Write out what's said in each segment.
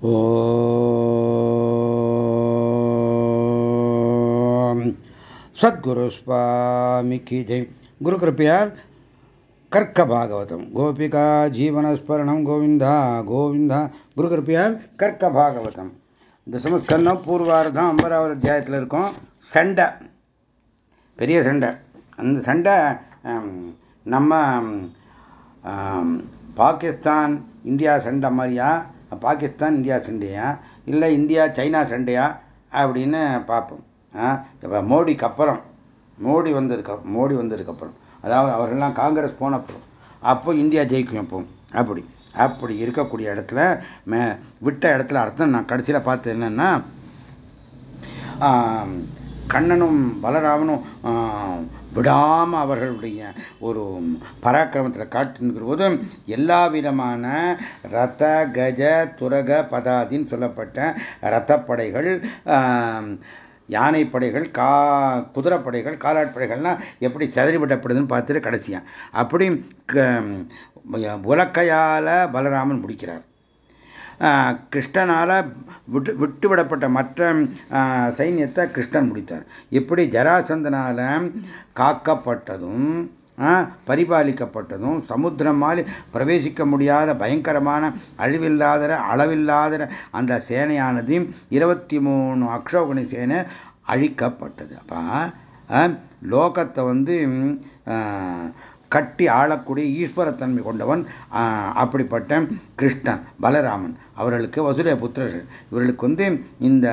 ஓம். சத்குரு சுவாமிக்கு ஜெய். குரு கிருப்பையால் கர்க்க பாகவதம். கோபிகா ஜீவனஸ்மரணம் கோவிந்தா கோவிந்தா. குரு கிருப்பையால் கர்க்க பாகவதம். இந்த சமஸ்கரணம் பூர்வார்தான் ஐம்பதாவது அத்தியாயத்தில் இருக்கும். சண்டை. பெரிய சண்டை. அந்த சண்டை நம்ம பாகிஸ்தான் இந்தியா சண்டை மாதிரியா? பாகிஸ்தான் இந்தியா சண்டையா? இல்லை இந்தியா சைனா சண்டையா? அப்படின்னு பார்ப்போம். இப்போ மோடிக்கு அப்புறம் மோடி வந்ததுக்கு மோடி வந்ததுக்கப்புறம் அதாவது அவர்கள்லாம் காங்கிரஸ் போனப்போ அப்போ இந்தியா ஜெயிக்கும் எப்போ அப்படி அப்படி இருக்கக்கூடிய இடத்துல மே விட்ட இடத்துல அர்த்தம் நான் கடைசியில் பார்த்து என்னன்னா கண்ணனும் பலராமனும் விடாமல் அவர்களுடைய ஒரு பராக்கிரமத்தில் காட்டுங்கிற போது எல்லா விதமான ரத கஜ துரக பதாதின்னு சொல்லப்பட்ட ரத்தப்படைகள் யானைப்படைகள் கா குதிரைப்படைகள் காலாட்படைகள்லாம் எப்படி செதறிவிடப்படுதுன்னு பார்த்துட்டு கடைசியா. அப்படி உலக்கையால் பலராமன் முடிக்கிறார். கிருஷ்ணனால் விட்டு விட்டுவிடப்பட்ட மற்ற சைன்யத்தை கிருஷ்ணன் முடித்தார். இப்படி ஜராசந்தனால் காக்கப்பட்டதும் பரிபாலிக்கப்பட்டதும் சமுத்திரம் மாதிரி பிரவேசிக்க முடியாத பயங்கரமான அழிவில்லாத அளவில்லாத அந்த சேனையானது இருபத்தி மூணு அக்ஷோகணி சேனை அழிக்கப்பட்டது. அப்போ லோகத்தை வந்து கட்டி ஆளக்கூடிய ஈஸ்வரத்தன்மை கொண்டவன் அப்படிப்பட்ட கிருஷ்ணன் பலராமன். அவர்களுக்கு வசுதே புத்திரர்கள். இவர்களுக்கு வந்து இந்த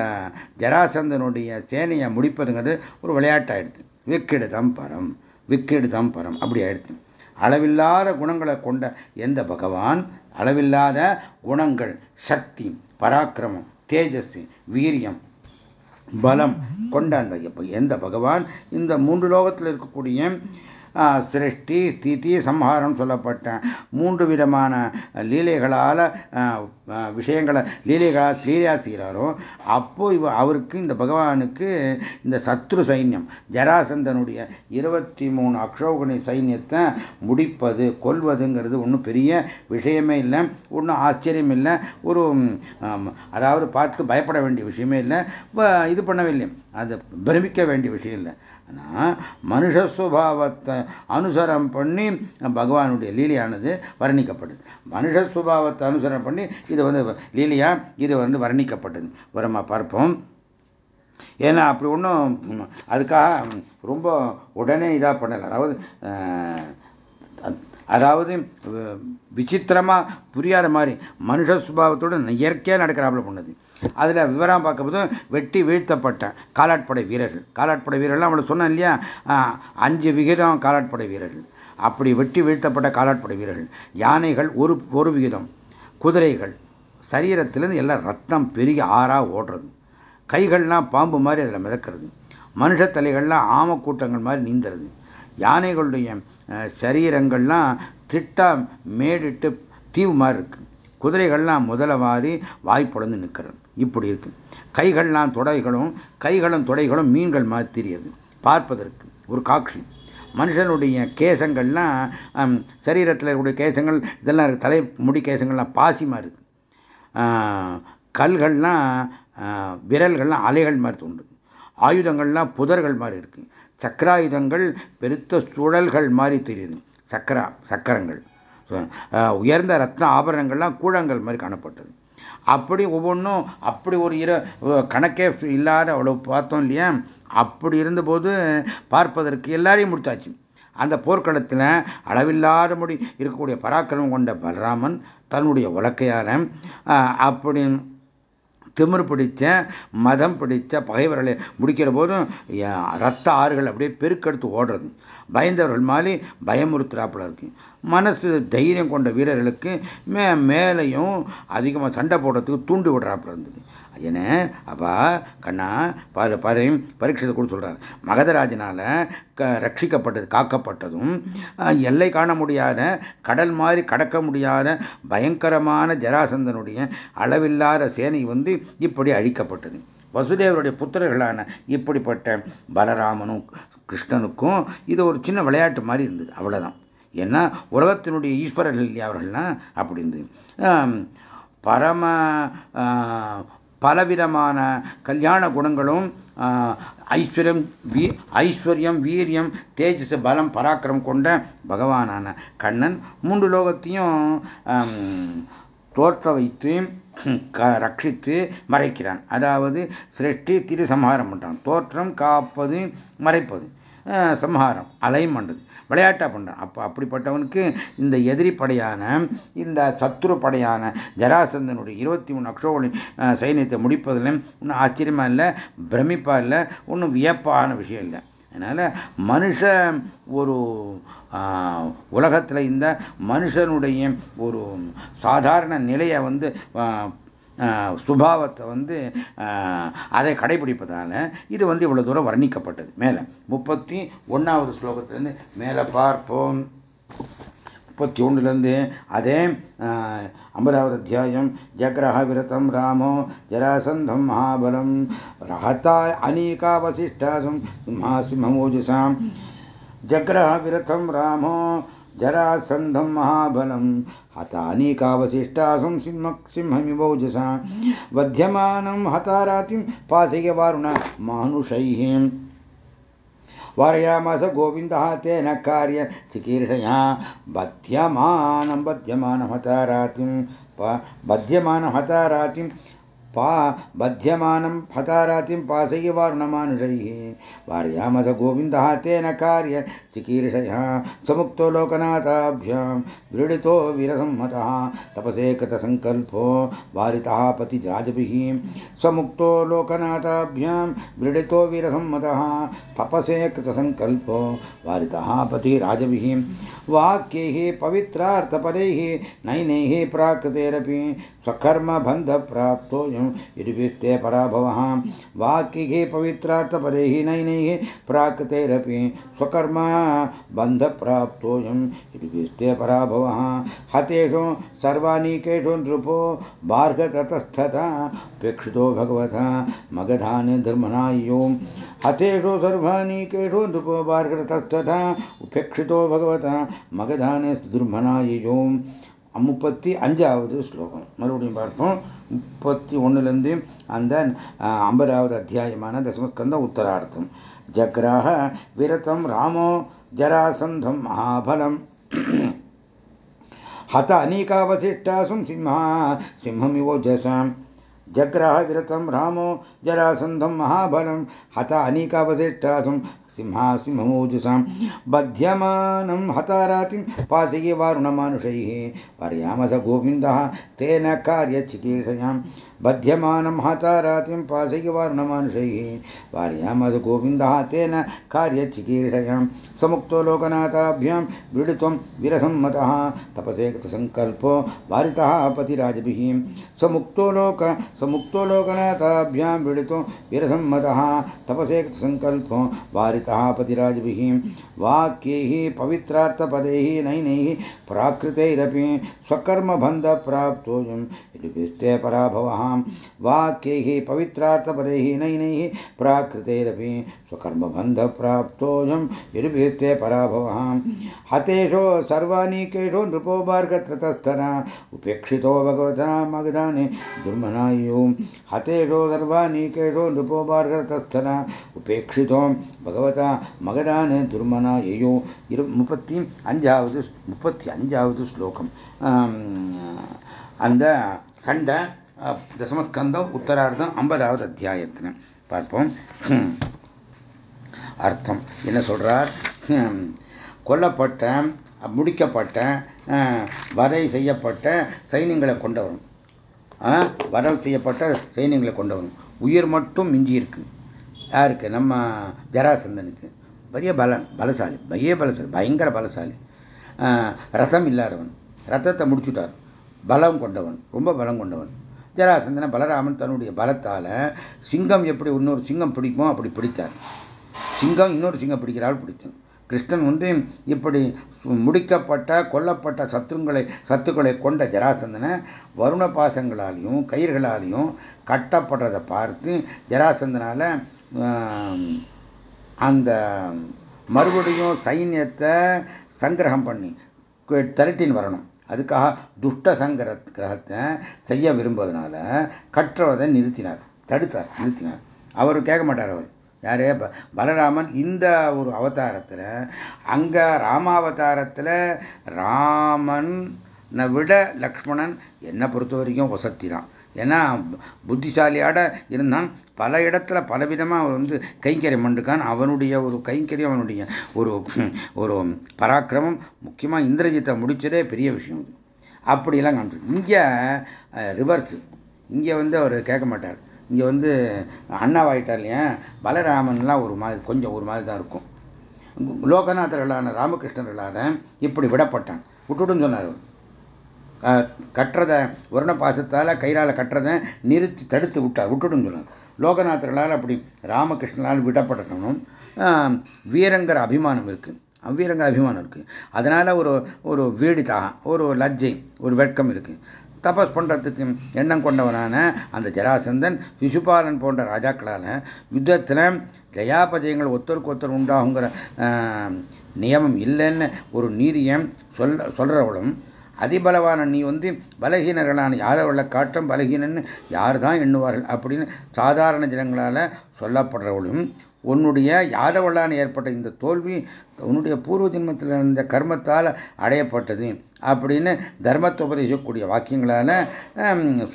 ஜராசந்தனுடைய சேனையை முடிப்பதுங்கிறது ஒரு விளையாட்டாயிடுது. விக்கிடுதம் பரம் விக்கிடுதம் பரம் அப்படி ஆயிடுச்சு அளவில்லாத குணங்களை கொண்ட எந்த பகவான் அளவில்லாத குணங்கள் சக்தி பராக்கிரமம் தேஜஸ் வீரியம் பலம் கொண்ட அந்த எந்த பகவான் இந்த மூன்று லோகத்தில் இருக்கக்கூடிய சிருஷ்டி ஸ்திதி சம்ஹாரம் சொல்லப்பட்ட மூன்று விதமான லீலைகளால் விஷயங்களை லீலைகளால் லீலையாக செய்கிறாரோ அப்போ இவ அவருக்கு இந்த பகவானுக்கு இந்த சத்ரு சைன்யம் ஜராசந்தனுடைய இருபத்தி மூணு அக்ஷோகணி சைன்யத்தை முடிப்பது கொல்வதுங்கிறது ஒன்றும் பெரிய விஷயமே இல்லை ஒன்றும் ஆச்சரியம் இல்லை ஒரு அதாவது பார்த்து பயப்பட வேண்டிய விஷயமே இல்லை இது பண்ணவில்லை அது பிரமிக்க வேண்டிய விஷயம் இல்லை. ஆனால் மனுஷ சுபாவத்தை அனுசரம் பண்ணி பகவானுடைய லீலையானது வர்ணிக்கப்படுது. மனுஷ சுபாவத்தை அனுசரம் பண்ணி இது வந்து லீலையா இது வந்து வர்ணிக்கப்பட்டது. வரமா பார்ப்போம். ஏன்னா அப்படி ஒன்றும் அதுக்காக ரொம்ப உடனே இதாக பண்ணலை. அதாவது அதாவது விசித்திரமாக புரியாத மாதிரி மனுஷ சுபாவத்தோடு இயற்கையாக நடக்கிறாப்புல பண்ணது. அதில் விவரம் பார்க்கும்போது வெட்டி வீழ்த்தப்பட்ட காலாட்படை வீரர்கள். காலாட்படை வீரர்கள் அவளை சொன்னேன் இல்லையா? அஞ்சு விகிதம் காலாட்படை வீரர்கள். அப்படி வெட்டி வீழ்த்தப்பட்ட காலாட்படை வீரர்கள். யானைகள் ஒரு ஒரு விகிதம். குதிரைகள். சரீரத்திலேருந்து எல்லாம் ரத்தம் பெருகி ஆறாக ஓடுறது. கைகள்லாம் பாம்பு மாதிரி அதில் மிதக்கிறது. மனுஷ தலைகள்லாம் ஆம கூட்டங்கள் மாதிரி நீந்துறது. யானைகளுடைய சரீரங்கள்லாம் திட்டா மேடிட்டு தீவு மாதிரி இருக்கு. குதிரைகள்லாம் முதல வாரி வாய்ப்புடந்து நிற்கிறது. இப்படி இருக்கு. கைகள்லாம் தொடைகளும் கைகளும் தொடைகளும் மீன்கள் மாதிரி தெரியுது பார்ப்பதற்கு ஒரு காட்சி. மனுஷனுடைய கேசங்கள்லாம் சரீரத்தில் இருக்கக்கூடிய கேசங்கள் இதெல்லாம் இருக்கு. தலை முடி கேசங்கள்லாம் பாசி மாதிரி இருக்கு. கல்கள்லாம் விரல்கள்லாம் அலைகள் மாதிரி தோன்றுது. ஆயுதங்கள்லாம் புதர்கள் மாதிரி இருக்கு. சக்கராயுதங்கள் பெருத்த சுழல்கள் மாதிரி தெரியுது. சக்கரா சக்கரங்கள். உயர்ந்த ரத்ன ஆபரணங்கள்லாம் கூழங்கள் மாதிரி காணப்பட்டது. அப்படி ஒவ்வொன்றும் அப்படி ஒரு இர கணக்கே இல்லாத அவ்வளோ பார்த்தோம் இல்லையா? அப்படி இருந்தபோது பார்ப்பதற்கு எல்லாரையும் முடித்தாச்சு. அந்த போர்க்களத்தில் அளவில்லாத முடி இருக்கக்கூடிய பராக்கிரமம் கொண்ட பலராமன் தன்னுடைய உலக்கையால் அப்படி திமிர் பிடித்த மதம் பிடித்த பகைவர்களை முடிக்கிற போதும் ரத்த ஆறுகள் அப்படியே பெருக்கெடுத்து ஓடுறது. பயந்தவர்கள் மாதிரி பயமுறுத்துறாப்புல இருக்கு. மனசு தைரியம் கொண்ட வீரர்களுக்கு மே மேலையும் அதிகமாக சண்டை போடுறதுக்கு தூண்டி விடுறாப்புல இருந்தது. என்ன? அப்பா கண்ணா பாரு பாரு பரீட்சத்தை கூட சொல்கிறார் மகதராஜனால் க ரட்சிக்கப்பட்டது காக்கப்பட்டதும் எல்லை காண முடியாத கடல் மாதிரி கடக்க முடியாத பயங்கரமான ஜராசந்தனுடைய அளவில்லாத சேனை வந்து இப்படி அழிக்கப்பட்டது. வசுதேவருடைய புத்திரர்களான இப்படிப்பட்ட பலராமனும் கிருஷ்ணனுக்கும் இது ஒரு சின்ன விளையாட்டு மாதிரி இருந்தது. அவ்வளவுதான். ஏன்னா உலகத்தினுடைய ஈஸ்வரர்கள் இல்லையா அவர்கள்லாம் அப்படி இருந்தது. பரம பலவிதமான கல்யாண குணங்களும் ஐஸ்வர்யம் வீ ஐஸ்வர்யம் வீரியம் தேஜஸ் பலம் பராக்கிரம் கொண்ட பகவானான கண்ணன் மூன்று லோகத்தையும் தோற்ற வைத்து ரட்சித்து மறைக்கிறான். அதாவது சிருஷ்டி திரு சம்ஹாரம் பண்ணுறான் தோற்றம் காப்பது மறைப்பது. சம்ஹாரம் அலையும் பண்ணுறது விளையாட்டாக பண்ணுறான் அப்போ அப்படிப்பட்டவனுக்கு இந்த எதிரி படையான இந்த சத்துரு படையான ஜராசந்தனுடைய இருபத்தி மூணு அக்ஷோபலி சைன்யத்தை முடிப்பதில் ஒன்றும் ஆச்சரியமாக இல்லை பிரமிப்பாக இல்லை ஒன்றும் வியப்பான விஷயம் இல்லை. அதனால் மனுஷ ஒரு உலகத்தில் இந்த மனுஷனுடைய ஒரு சாதாரண நிலையை வந்து சுபாவத்தை வந்து அதை கடைபிடிப்பதால் இது வந்து இவ்வளோ தூரம் வர்ணிக்கப்பட்டது. மேலே முப்பத்தி ஒன்றாவது ஸ்லோகத்திலேருந்து மேலே பார்ப்போம். முப்பத்தி ஒன்றுலேருந்து அதே ஐம்பதாவது அத்தியாயம் ஜக்ரஹ விரதம் ராமோ ஜராசந்தம் மகாபலம் ரஹதா அநீகாவசிஷ்டாசும் சிம்ஹாசிம்மோஜசாம் ஜக்ரஹ விரதம் ராமோ जरासन्धं महाबलं हतानीकावशिष्टासुं सिंह सिंहमिवौजसा वध्यमानं हतारातिं पाथयवारुण मानुषैः वारयामास गोविन्दः तेन कार्य चिकीर्षया बध्यमानं बध्यमानं हतारातिं बध्यमानं हतारातिं बध्यमानं हतारातिं पासयवारुणमानुषैः वार्यामथ गोविन्दः तेन कार्य चिकीर्षयः समुक्तो लोकनाथाभ्यां व्रीडितो विरसंहतः तपसे कृतसङ्कल्पो वारितः पतिराजभिः। स्वमुक्तो लोकनाथाभ्यां व्रीडितो विरसंहतः तपसे कृतसङ्कल्पो वारितः पतिराजभिः। वाक्यैः पवित्रार्थपदैः नैनैः प्राकृतेरपि स्वकर्मबन्धप्राप्तो यदिभिस्ते ही नैन पवित्रार्थपरैः स्वकर्म बंध प्राप्त यदिभिस्ते पराभव हतेषु सर्वानीकेषु नृपो उपेक्षि भगवता मगधान धर्मनायो हतेषु सर्वानीकेषु नृपो बार्हततस्तथा उपेक्षि भगवता मगधान दुर्मनायियोम् முப்பத்தி அஞ்சாவது ஸ்லோகம் மறுபடியும் பார்ப்போம் முப்பத்தி ஒன்றுலேருந்து அந்த ஐம்பதாவது அத்தியாயமான தசமஸ்கந்த உத்தரார்த்தம் ஜக்ராக விரதம் ராமோ ஜராசந்தம் மகாபலம் हत अनीकावशिष्टासुं सिंहा सिंहमिवोजसाम् जग्रह विरतं रामो जरासन्धं महाबलं हत अनीकावशिष्टासुं सिंहासिंहमोजसां बध्यमानं हतारातिं पासये वारुणमानुषैः पर्यामस गोविन्दः तेन कार्यचिकीर्षयां बध्यमानं हतारातिं पासये वारुणमानुषैः पार्यामस गोविन्दः तेन कार्यचिकीर्षयां समुक्तो लोकनाथाभ्यां व्रीडित्वं विरसम्मतः तपसे कृतसङ्कल्पो वारितः पतिराजभिः समुक्तो लोक समुक्तो लोकनाथाभ्यां व्रीडितो विरसम्मतः तपसे कृतसङ्कल्पो वारितः कहा वाक्यैः पवित्रार्थपदैः नैनैः प्राकृतैरपि स्वकर्मबन्धप्राप्तोऽयं। यदुभिस्ते पराभवः वाक्यैः पवित्रार्थपदैः नैनैः प्राकृतैरपि स्वकर्मबन्धप्राप्तोऽयं। यदुभिस्ते पराभवः हतेशो सर्वानीकेशो नृपो मार्गत्रतस्थन उपेक्षितो भगवता मगधाने दुर्मनायु। हतेशो सर्वानीकेशो नृपो मार्गतस्थन उपेक्षितो भगवता मगधाने दुर्मना துர்மனாயையோ இரு முப்பத்தி அஞ்சாவது முப்பத்தி அஞ்சாவது ஸ்லோகம். அந்த கண்ட தசமஸ்கந்தம் உத்தரார்த்தம் ஐம்பதாவது அத்தியாயத்தில் பார்ப்போம். அர்த்தம். என்ன சொல்றார்? கொல்லப்பட்ட முடிக்கப்பட்ட வரை செய்யப்பட்ட சைன்யங்களை கொண்டவரும். வரவு செய்யப்பட்ட சைன்யங்களை கொண்டவரும். உயிர் மட்டும் மிஞ்சி இருக்கு. யாருக்கு? நம்ம ஜராசந்தனுக்கு. பெரிய பலன் பலசாலி பெரிய பலசாலி பயங்கர பலசாலி. ரதம் இல்லாதவன் ரத்தத்தை முடிச்சுட்டார். பலம் கொண்டவன் ரொம்ப பலம் கொண்டவன். ஜராசந்தன பலராமன் தன்னுடைய பலத்தால் சிங்கம் எப்படி இன்னொரு சிங்கம் பிடிக்குமோ அப்படி பிடித்தார். சிங்கம் இன்னொரு சிங்கம் பிடிக்கிறாள் பிடித்தன் கிருஷ்ணன் வந்து இப்படி முடிக்கப்பட்ட கொல்லப்பட்ட சத்துருங்களை சத்துக்களை கொண்ட ஜராசந்தனை வருண பாசங்களாலையும் கயிர்களாலையும் கட்டப்படுறதை பார்த்து ஜராசந்தனால் அந்த மறுபடியும் சைன்யத்தை சங்கிரகம் பண்ணி திரட்டின்னு வரணும். அதுக்காக துஷ்ட சங்கர கிரகத்தை செய்ய விரும்புவதனால கற்றவதை நிறுத்தினார் தடுத்தார் நிறுத்தினார். அவர் கேட்க மாட்டார் அவர். யாரே பலராமன் இந்த ஒரு அவதாரத்தில் அங்கே ராமாவதாரத்தில் ராமன் விட லக்ஷ்மணன் என்னை பொறுத்த வரைக்கும் வசத்தி தான் ஏன்னா புத்திசாலியாட இருந்தான். பல இடத்துல பலவிதமாக அவர் வந்து கைங்கரியம் பண்ணிருக்கான். அவனுடைய ஒரு கைங்கரியம் அவனுடைய ஒரு ஒரு பராக்கிரமம் முக்கியமாக இந்திரஜித்தை முடிச்சதே பெரிய விஷயம் இது. அப்படியெல்லாம் காமிச்சு இங்கே ரிவர்ஸ் இங்கே வந்து அவர் கேட்க மாட்டார். இங்கே வந்து அண்ணாவாயிட்டார் இல்லையா? பலராமன்லாம் ஒரு மாதிரி கொஞ்சம் ஒரு மாதிரி தான் இருக்கும். லோகநாதர்களான ராமகிருஷ்ணர்களான இப்படி விடப்பட்டான். விட்டுட்டுன்னு சொன்னார் கட்டுறதை வருண பாசத்தால் கைரால் கட்டுறதை நிறுத்தி தடுத்து விட்டார் விட்டுடுன்னு சொன்னார் லோகநாதர்களால் அப்படி ராமகிருஷ்ணனால் விடப்படணும். வீரங்கிற அபிமானம் இருக்குது வீரங்கிற அபிமானம் இருக்குது அதனால் ஒரு ஒரு வீடிதாக ஒரு லஜ்ஜை ஒரு வெட்கம் இருக்குது தபஸ் பண்ணுறதுக்கு எண்ணம் கொண்டவனான அந்த ஜராசந்தன் சிசுபாலன் போன்ற ராஜாக்களால் யுத்தத்தில் ஜயாபஜயங்கள் ஒத்தருக்கு ஒத்தர் உண்டாகுங்கிற நியமம் இல்லைன்னு ஒரு நீதியம் சொல்ல சொல்கிறவளும் அதிபலவான நீ வந்து பலகீனர்களான யாதவர்களை காட்டும் பலகீனன்னு யார் தான் எண்ணுவார்கள் அப்படின்னு சாதாரண ஜனங்களால் சொல்லப்படுறவளும் உன்னுடைய யாதவளான ஏற்பட்ட இந்த தோல்வி உன்னுடைய பூர்வ ஜென்மத்தில் இருந்த கர்மத்தால் அடையப்பட்டது அப்படின்னு தர்மத்தை உபதேசிக்கக்கூடிய வாக்கியங்களால்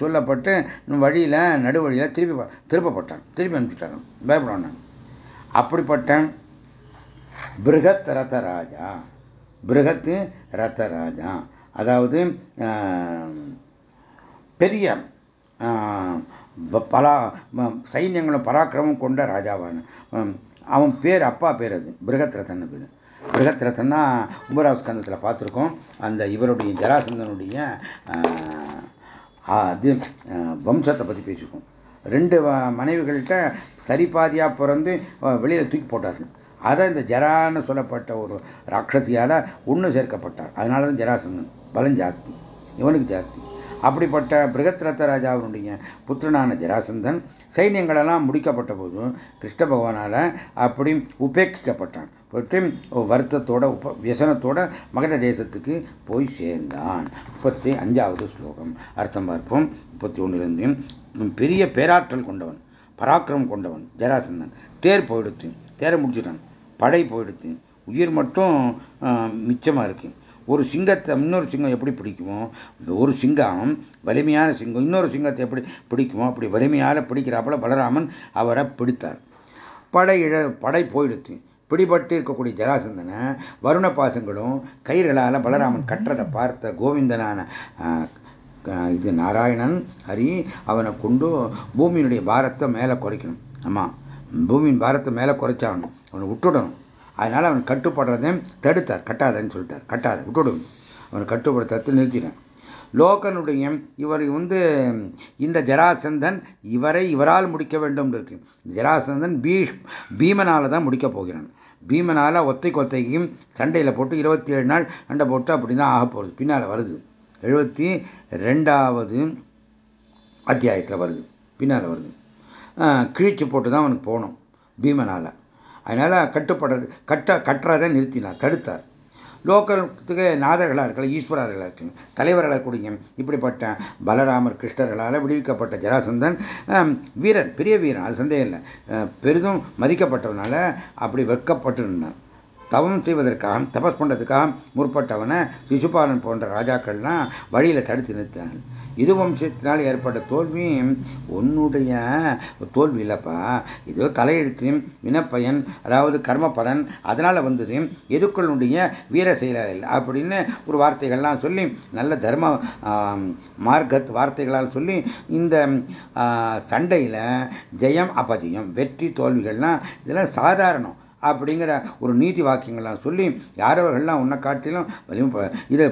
சொல்லப்பட்டு வழியில் நடுவழியில் திருப்பி திருப்பப்பட்டான். திருப்பி அனுப்பிச்சிட்டான் பயப்படுவான் அப்படிப்பட்ட பிருகத் ரத்தராஜா பிருகத்து ரத்தராஜா அதாவது பெரிய பலா சைன்யங்களும் பராக்கிரமும் கொண்ட ராஜாவான அவன் பேர் அப்பா பேர் அது பிருகத் பேர் பிருகத் ரத்தன்னா உபராஸ்கந்தத்தில் பார்த்துருக்கோம். அந்த இவருடைய ஜராசந்தனுடைய அது வம்சத்தை பற்றி பேசியிருக்கோம். ரெண்டு மனைவிகள்கிட்ட சரிபாதியாக பிறந்து வெளியில் தூக்கி போட்டார்கள். அதை இந்த ஜரான்னு சொல்லப்பட்ட ஒரு ராட்சசியால் ஒன்று சேர்க்கப்பட்டார். அதனால தான் ஜராசந்தன். பலம் ஜாஸ்தி. இவனுக்கு ஜாஸ்தி. அப்படிப்பட்ட பிருகத்ரத்த ராஜாவினுடைய புத்திரனான ஜராசந்தன் சைன்யங்களெல்லாம் முடிக்கப்பட்ட போதும் கிருஷ்ண பகவானால் அப்படி உபேட்சிக்கப்பட்டான் பற்றி வருத்தத்தோட உப வியசனத்தோட மகத தேசத்துக்கு போய் சேர்ந்தான். முப்பத்தி அஞ்சாவது ஸ்லோகம். அர்த்தம் பார்ப்போம். முப்பத்தி ஒன்றுலேருந்து பெரிய பேராற்றல் கொண்டவன் பராக்கிரமம் கொண்டவன் ஜராசந்தன். தேர் போயிடுத்து தேரை முடிச்சிட்டான். படை போயிடுத்து. உயிர் மட்டும் மிச்சமாக இருக்கு. ஒரு சிங்கத்தை இன்னொரு சிங்கம் எப்படி பிடிக்குமோ ஒரு சிங்கம் வலிமையான சிங்கம் இன்னொரு சிங்கத்தை எப்படி பிடிக்குமோ அப்படி வலிமையால் பிடிக்கிறாப்புல பலராமன் அவரை பிடித்தார். படை இழ படை போயிடுத்து பிடிபட்டு இருக்கக்கூடிய ஜராசந்தனை வருண பாசங்களும் கயிறுகளால் பலராமன் கற்றதை பார்த்த கோவிந்தனான இது நாராயணன் ஹரி அவனை கொண்டு பூமியினுடைய பாரத்தை மேலே குறைக்கணும். ஆமாம் பூமியின் பாரத்தை மேலே குறைச்சாகணும். அவனை விட்டுடணும். அதனால் அவன் கட்டுப்படுறதை தடுத்தார். கட்டாதன்னு சொல்லிட்டார். கட்டாத விட்டுடும் அவன் கட்டுப்படுத்த நிறுத்தினான் லோகனுடைய இவர் வந்து இந்த ஜராசந்தன் இவரை இவரால் முடிக்க வேண்டும் இருக்கு. ஜராசந்தன் பீஷ் பீமனால தான் முடிக்க போகிறான். பீமனால ஒத்தை கொத்தைக்கும் சண்டையில் போட்டு இருபத்தி ஏழு நாள் சண்டை போட்டு அப்படி தான் ஆக போகிறது பின்னால் வருது. எழுபத்தி ரெண்டாவது அத்தியாயத்தில் வருது. பின்னால் வருது. கிழிச்சு போட்டு தான் அவனுக்கு போகணும். பீமனால். அதனால் கட்டுப்படுறது கட்ட கட்டுறதை நிறுத்தினார் தடுத்தார். லோகத்துக்கு நாதர்களாக இருக்கல ஈஸ்வரர்களாக இருக்கலாம் தலைவர்களாக கூடிய இப்படிப்பட்ட பலராமர் கிருஷ்ணர்களால் விடுவிக்கப்பட்ட ஜராசந்தன் வீரன் பெரிய வீரன் அது சந்தேகம் இல்லை. பெரிதும் மதிக்கப்பட்டதுனால அப்படி வெட்கப்பட்டு இருந்தான் தவம் செய்வதற்காக தபஸ் பண்ணுறதுக்காக முற்பட்டவனை சிசுபாலன் போன்ற ராஜாக்கள்லாம் வழியில் தடுத்து நிறுத்தினார்கள் இது வம்சத்தினால் ஏற்பட்ட தோல்வி உன்னுடைய தோல்வி இல்லைப்பா. இது தலையெழுத்து வினப்பயன் அதாவது கர்ம பலன் அதனால் வந்தது எதுக்களுடைய வீர செயலாளர் அப்படின்னு ஒரு வார்த்தைகள்லாம் சொல்லி நல்ல தர்ம மார்க்கத் வார்த்தைகளால் சொல்லி இந்த சண்டையில் ஜெயம் அபஜயம் வெற்றி தோல்விகள்லாம் இதெல்லாம் சாதாரணம். அப்படிங்கிற ஒரு நீதி வாக்கியங்கள்லாம் சொல்லி யாரவர்கள்லாம் உன்னை காட்டிலும் வலிமை இது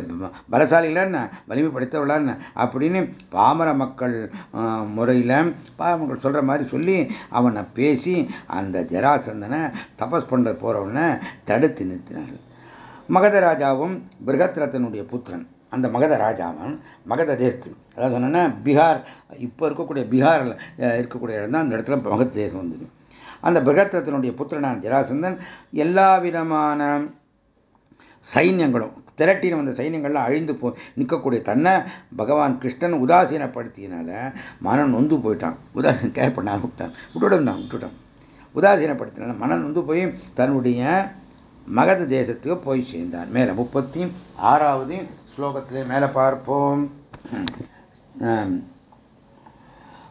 பலசாலிகளான்னு வலிமை படைத்தவர்களான்னு அப்படின்னு பாமர மக்கள் முறையில் பாமர மக்கள் சொல்கிற மாதிரி சொல்லி அவனை பேசி அந்த ஜராசந்தனை தபஸ் பண்ண போகிறவனை தடுத்து நிறுத்தினார்கள். மகத ராஜாவும் பிருகத்ரத்தனுடைய புத்திரன். அந்த மகத ராஜாவன் மகத தேசத்து அதாவது சொன்னோன்னா பீகார் இப்போ இருக்கக்கூடிய பீகாரில் இருக்கக்கூடிய இடம் தான் அந்த இடத்துல மகத தேசம் வந்தது. அந்த பிரகத்தத்தினுடைய புத்திரனான ஜராசந்தன் எல்லா விதமான சைன்யங்களும் திரட்டின வந்த சைன்யங்கள்லாம் அழிந்து போ நிற்கக்கூடிய தன்னை பகவான் கிருஷ்ணன் உதாசீனப்படுத்தியனால மனம் நொந்து போயிட்டான். உதாசீன கேர் பண்ணாலும் விட்டான் விட்டுவிடும் தான் விட்டுட்டான் உதாசீனப்படுத்தினால மனம் நொந்து போய் தன்னுடைய மகத தேசத்துக்கு போய் சேர்ந்தான். மேல முப்பத்தி ஆறாவது ஸ்லோகத்திலே மேலே பார்ப்போம்.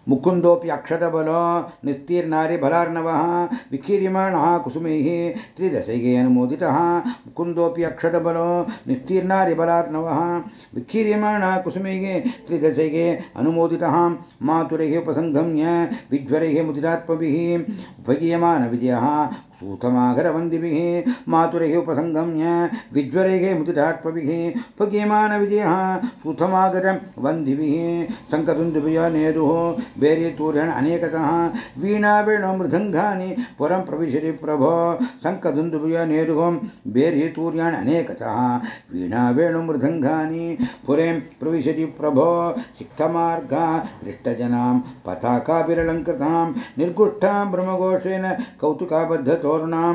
मुकुन्दोऽपि अक्षतबलो, निस्तीर्णारि बलार्णवः विकीर्यमाणः कुसुमैः त्रिदशैगे अनुमोदितः। मुकुन्दोऽपि अक्षतबलो, निस्तीर्णारि बलार्णवः विकीर्यमाणः कुसुमैः त्रिदशैगे अनुमोदितः। मातुरैः उपसङ्गम्य विज्वरैः मुदिरात्मभिः उपगीयमानविजयः ऊतमाघरवन्दिभिः मातुरैः उपसङ्गम्य विज्वरैः मुदिरात्मभिः उपगीमानविजयः ऊतमाघरवन्दिभिः शङ्खतुन्दुभिय नेदुः बेरीतूरेण अनेकतः वीणावेणो मृदङ्गानि पुरं प्रविशति प्रभो शङ्खतुन्दुभिय नेदुः बेरीतूर्याण वीणा वेणु मृदंगा पुरे प्रविशति प्रभो सिक्तमार्गा दृष्टजनां पताकाभिरलङ्कृतां निर्गुष्ठां ब्रह्मघोषेण कौतुकाबद्धतो तोरणां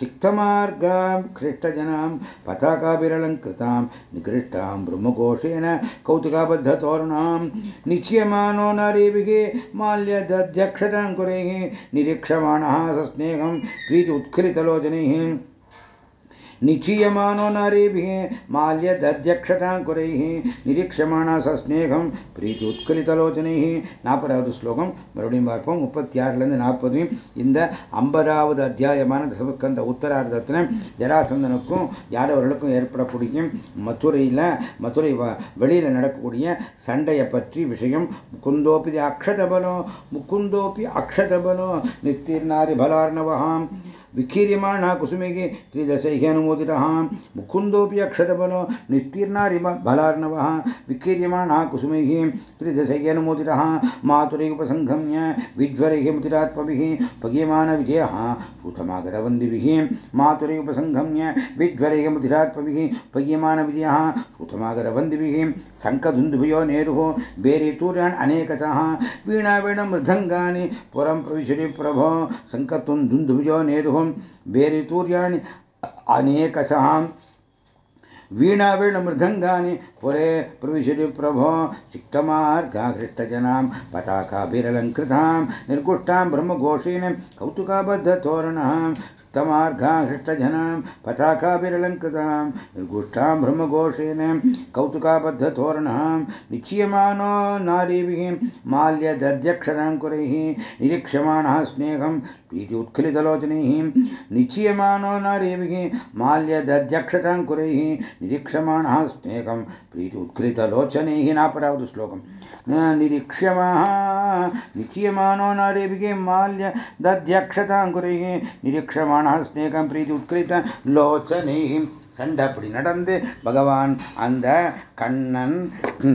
सिक्तमार्गां ख्रिष्टजनां पताकाभिरलङ्कृतां निकृष्टां ब्रह्मकोशेन कौतुकाबद्धतोरणां निच्यमानो नारीभिः माल्यदध्यक्षताङ्कुरैः निरीक्षमाणः सस्नेहं प्रीति उत्खलितलोचनैः निचीयमानो नारीभिः माल्यदध्यक्षताङ्कुरैः நிரீட்சமான சஸ்நேகம் பிரீதி உத்கலிதலோச்சனை நாற்பதாவது ஸ்லோகம் மறுபடியும் பார்ப்போம் முப்பத்தி ஆறுலேருந்து நாற்பது இந்த ஐம்பதாவது அத்தியாயமான தசமஸ்கந்த உத்தரார்த்தத்தில் ஜராசந்தனுக்கும் யாதவர்களுக்கும் ஏற்படக்கூடிய மதுரையில் மதுரை வெளியில் நடக்கக்கூடிய சண்டையை பற்றி விஷயம். முக்குந்தோப்பி அக்ஷதபலோ முக்குந்தோப்பி அக்ஷதபலோ நித்திர்நாரி பலார்ணவகாம் विकीर्यमाणः कुसुमेः त्रिदशैः अनुमोदितः मुकुन्दोऽपि अक्षरबलो निस्तीर्णारि बलार्णवः। विकीर्यमाणः कुसुमैः त्रिदशैः अनुमोदितः मातुरैः उपसङ्गम्य विज्वरैः मुतिरात्मभिः पगीयमानविजयः सूतमागरवन्दिभिः मातुरैः उपसङ्गम्य विज्वरैः मुतिरात्मभिः पगीयमानविजयः सूतमागरवन्दिभिः शङ्खधुन्दुभयो नेरुः बेरितूर्याण् अनेकतः। मृदंगा पुरं प्रविशति प्रभो। शङ्खतुन्दुन्दुभयो नेरुः बेरितूर्याणि अनेकशः मृदंगा पुरे प्रविशति प्रभो। सिक्तमार्गा हृष्टजनां पताकाभिरलङ्कृतां, निर्गुष्टां ब्रह्मघोषेण कौतुकाबद्धतोरणः। तमार्गाहृष्टजनां पताकाभिरलङ्कृतां निर्गुष्टां ब्रह्मघोषेण, कौतुकाबद्धतोरणः निचीयमानो नारीभिः माल्यदध्यक्षराङ्कुरैः निरीक्ष्यमाणः स्नेहं प्रीति उत्खलितलोचनैः निचीयमानो नारीभिः माल्यदध्यक्षताङ्कुरैः निरीक्षमाणः स्नेहं प्रीति उत्खलितलोचनैः नापरावतु श्लोकम् निरीक्ष्यमाः निचीयमानो नारीभिः माल्यदध्यक्षताङ्कुरैः निरीक्षमाणः स्नेहं प्रीति उत्कृतलोचनैः சண்டை அப்படி நடந்து பகவான் அந்த கண்ணன்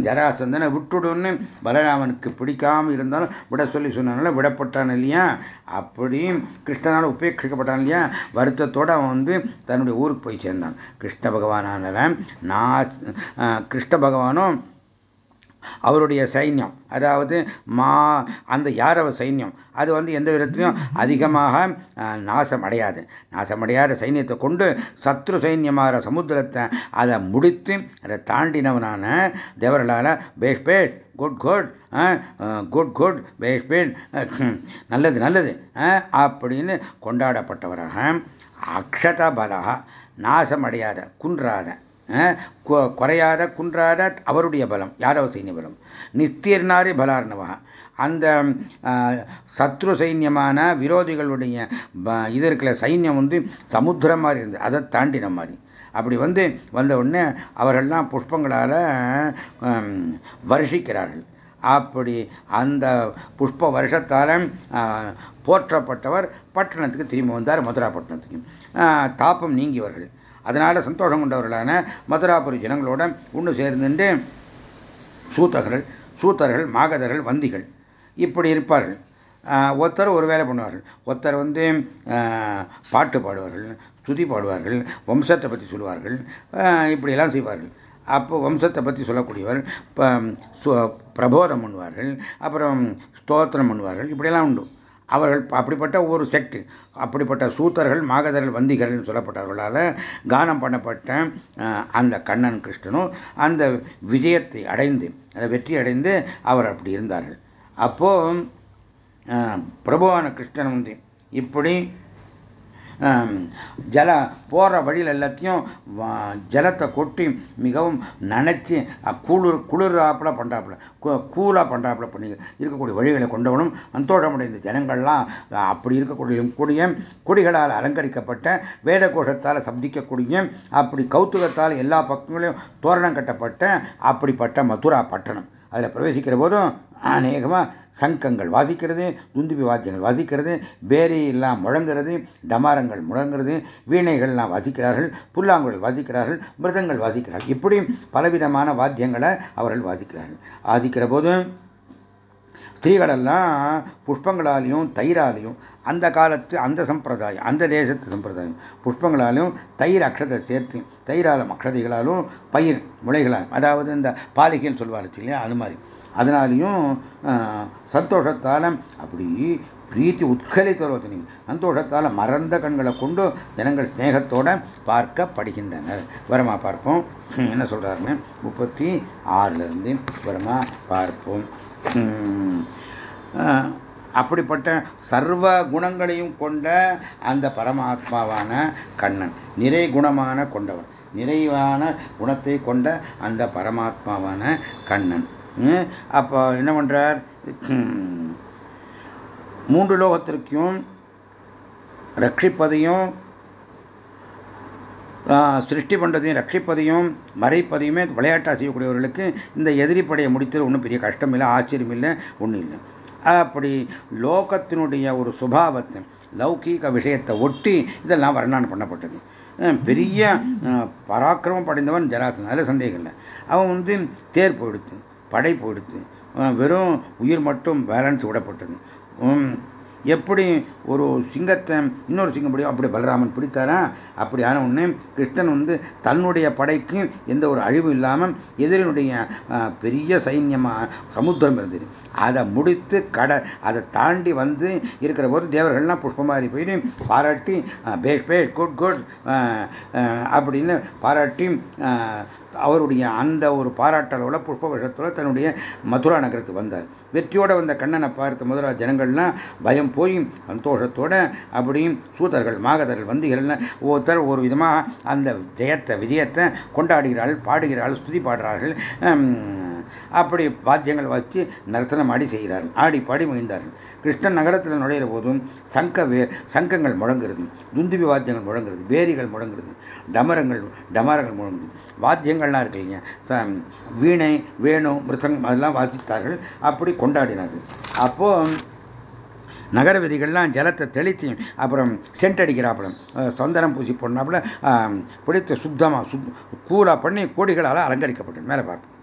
ஜராசந்தனை விட்டுடுன்னு பலராமனுக்கு பிடிக்காம இருந்தாலும் விட சொல்லி சொன்னனால விடப்பட்டான் இல்லையா அப்படி கிருஷ்ணனால் உபேட்சிக்கப்பட்டான் இல்லையா வருத்தத்தோடு அவன் வந்து தன்னுடைய ஊருக்கு போய் சேர்ந்தான் கிருஷ்ண பகவானானவன் நான் கிருஷ்ண பகவானும் அவருடைய சைன்யம். அதாவது மா அந்த யாரவ சைன்யம்? அது வந்து எந்த விதத்திலையும் அதிகமாக நாசம் அடையாது நாசமடையாத சைன்யத்தை கொண்டு சத்ரு சைன்யமாகிற சமுத்திரத்தை அதை முடித்து அதை தாண்டினவனான தேவர்களால் பேஷ் பேஷ் குட் குட் குட் குட் பேஷ் பேஷ் நல்லது நல்லது அப்படின்னு கொண்டாடப்பட்டவராக அக்ஷத பலகா நாசமடையாத குன்றாத குறையாத குன்றாத அவருடைய பலம் யாதவ சைன்ய பலம். நிஸ்தீர்ணாரி பலார்ணவா அந்த சத்ரு சைன்யமான விரோதிகளுடைய இது இருக்கிற சைன்யம் வந்து சமுத்திரம் மாதிரி இருந்தது. அதை தாண்டின மாதிரி. அப்படி வந்து வந்த உடனே அவர்கள்லாம் புஷ்பங்களால் வருஷிக்கிறார்கள். அப்படி அந்த புஷ்ப வருஷத்தால் போற்றப்பட்டவர் பட்டணத்துக்கு திரும்பி வந்தார் மதுரா பட்டணத்துக்கு தாப்பம் நீங்கியவர்கள். அதனால் சந்தோஷம் கொண்டவர்களான மதுராபுரி ஜனங்களோட ஒன்று சேர்ந்துட்டு சூத்தகர்கள் சூத்தர்கள் மாகதர்கள் வந்திகள் இப்படி இருப்பார்கள். ஒருத்தர் ஒரு வேலை பண்ணுவார்கள். ஒருத்தர் வந்து பாட்டு பாடுவார்கள் துதி பாடுவார்கள் வம்சத்தை பற்றி சொல்லுவார்கள் இப்படியெல்லாம் செய்வார்கள். அப்போ வம்சத்தை பற்றி சொல்லக்கூடியவர் பிரபோதம் பண்ணுவார்கள் அப்புறம் ஸ்தோத்திரம் பண்ணுவார்கள் இப்படியெல்லாம் உண்டு. அவர்கள் அப்படிப்பட்ட ஒரு செக்ட் அப்படிப்பட்ட சூத்தர்கள் மாகதர்கள் வந்திகர்கள் சொல்லப்பட்டவர்களால் கானம் பண்ணப்பட்ட அந்த கண்ணன் கிருஷ்ணனும் அந்த விஜயத்தை அடைந்து அந்த வெற்றி அடைந்து அவர் அப்படி இருந்தார்கள். அப்போ பிரபுவான கிருஷ்ணன் வந்து இப்படி ஜல போகிற வழியில் எல்லாத்தையும் ஜலத்தை கொட்டி மிகவும் நினச்சி குளிர் குளிராப்பில் பண்ணுறாப்புல கூலாக பண்ணுறாப்புல பண்ணி இருக்கக்கூடிய வழிகளை கொண்டவனும் அந்தோஷமுடைய ஜனங்கள்லாம் அப்படி இருக்கக்கூடிய கூடிய கொடிகளால் அலங்கரிக்கப்பட்ட வேத கோஷத்தால் சப்திக்கக்கூடிய அப்படி கௌத்துகத்தால் எல்லா பக்கங்களையும் தோரணம் கட்டப்பட்ட அப்படிப்பட்ட மதுரா பட்டணம். அதில் பிரவேசிக்கிற போதும் அநேகமாக சங்கங்கள் வாசிக்கிறது துந்துபி வாத்தியங்கள் வாசிக்கிறது பேரி எல்லாம் முழங்குறது டமாரங்கள் முழங்குறது வீணைகள்லாம் வாசிக்கிறார்கள் புல்லாங்குழல் வாசிக்கிறார்கள் மிருதங்கள் வாசிக்கிறார்கள். இப்படி பலவிதமான வாத்தியங்களை அவர்கள் வாசிக்கிறார்கள். வாசிக்கிற போது ஸ்திரீகளெல்லாம் புஷ்பங்களாலையும் தயிராலையும் அந்த காலத்து அந்த சம்பிரதாயம் அந்த தேசத்து சம்பிரதாயம் புஷ்பங்களாலும் தயிர் அக்ஷதை சேர்த்து தயிராலும் அக்ஷதைகளாலும் பயிர் முளைகளாலும் அதாவது இந்த பாலிகைன்னு சொல்லுவார் இல்லையா அது மாதிரி. அதனாலையும் சந்தோஷத்தால் அப்படி பிரீத்தி உத்கலித்தரோத்தினி சந்தோஷத்தால் மறந்த கண்களை கொண்டு ஜனங்கள் ஸ்நேகத்தோட பார்க்கப்படுகின்றனர். வரமா பார்ப்போம். என்ன சொல்றாருன்னு? முப்பத்தி ஆறுல இருந்து பார்ப்போம். அப்படிப்பட்ட சர்வ குணங்களையும் கொண்ட அந்த பரமாத்மாவான கண்ணன் நிறை குணமான கொண்டவன் நிறைவான குணத்தை கொண்ட அந்த பரமாத்மாவான கண்ணன். அப்போ என்ன பண்ணுறார் மூன்று லோகத்திற்கும் ரட்சிப்பதையும் சிருஷ்டி பண்ணுறதையும் ரட்சிப்பதையும் மறைப்பதையுமே விளையாட்டாக செய்யக்கூடியவர்களுக்கு இந்த எதிரி படையை முடித்தது ஒன்றும் பெரிய கஷ்டம் இல்லை ஆச்சரியம் இல்லை. ஒன்றும் இல்லை அப்படி லோகத்தினுடைய ஒரு சுபாவத்தை லௌகீக விஷயத்தை ஒட்டி இதெல்லாம் வர்ணான் பண்ணப்பட்டது. பெரிய பராக்கிரமம் படைந்தவன் ஜராசன் அதில் சந்தேகம் இல்லை. அவன் வந்து தேர் போயிடுத்து படை போயிடுத்து வெறும் உயிர் மட்டும் பேலன்ஸ் விடப்பட்டது. எப்படி ஒரு சிங்கத்தை இன்னொரு சிங்கம் பிடிக்கும் அப்படி பலராமன் பிடித்தாரா? அப்படி ஆன உடனே கிருஷ்ணன் வந்து தன்னுடைய படைக்கு எந்த ஒரு அழிவும் இல்லாமல் எதிரினுடைய பெரிய சைன்யமாக சமுத்திரம் இருந்தது. அதை முடித்து கடை அதை தாண்டி வந்து இருக்கிற போது தேவர்கள்லாம் புஷ்பமாரி போயிட்டு பாராட்டி பேஷ் பேஷ் குட் குட் அப்படின்னு பாராட்டி அவருடைய அந்த ஒரு பாராட்டளவில் புஷ்ப வருஷத்தோட தன்னுடைய மதுரா நகரத்துக்கு வந்தார். வெற்றியோட வந்த கண்ணனை பார்த்த மதுரா ஜனங்கள்லாம் பயம் போய் சந்தோஷத்தோட அப்படியும் சூதர்கள் மாகதர்கள் வந்திகள்லாம் ஒவ்வொருத்தர் ஒரு விதமாக அந்த ஜெயத்தை விஜயத்தை கொண்டாடுகிறார்கள் பாடுகிறார்கள் ஸ்துதி பாடுறார்கள் அப்படி வாத்தியங்கள் வச்சு நர்த்தனம் ஆடி செய்கிறார்கள் ஆடி பாடி மகிழ்ந்தார்கள். கிருஷ்ணன் நகரத்தில் நுழையிற போதும் சங்க வே சங்கங்கள் முழங்குறது துந்துபி வாத்தியங்கள் முழங்குறது பேரிகள் முழங்குறது டமரங்கள் டமரங்கள் முழங்குது வாத்தியங்கள்லாம் இருக்கு இல்லைங்க வீணை வேணு மிருசங்கம் அதெல்லாம் வாசித்தார்கள் அப்படி கொண்டாடினார்கள். அப்போது நகர விதிகள்லாம் ஜலத்தை தெளித்து அப்புறம் சென்ட் அடிக்கிறாப்புல. சந்தனம் பூசி போடனாப்புல பிடித்த சுத்தமாக சுத் கூலாக பண்ணி கோடிகளால் அலங்கரிக்கப்பட்டது மேலே பார்ப்போம்.